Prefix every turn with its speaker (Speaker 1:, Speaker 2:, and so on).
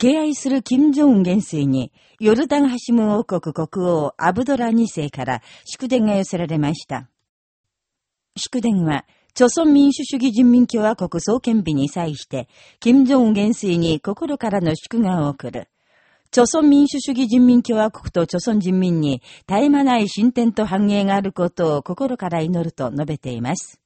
Speaker 1: 敬愛する金正恩元帥に、ヨルダンハシム王国国王アブドラ2世から祝電が寄せられました。祝電は、朝鮮民主主義人民共和国創建日に際して、金正恩元帥に心からの祝賀を送る。朝鮮民主主義人民共和国と朝鮮人民に絶え間ない進展と繁栄があることを心から祈ると述べています。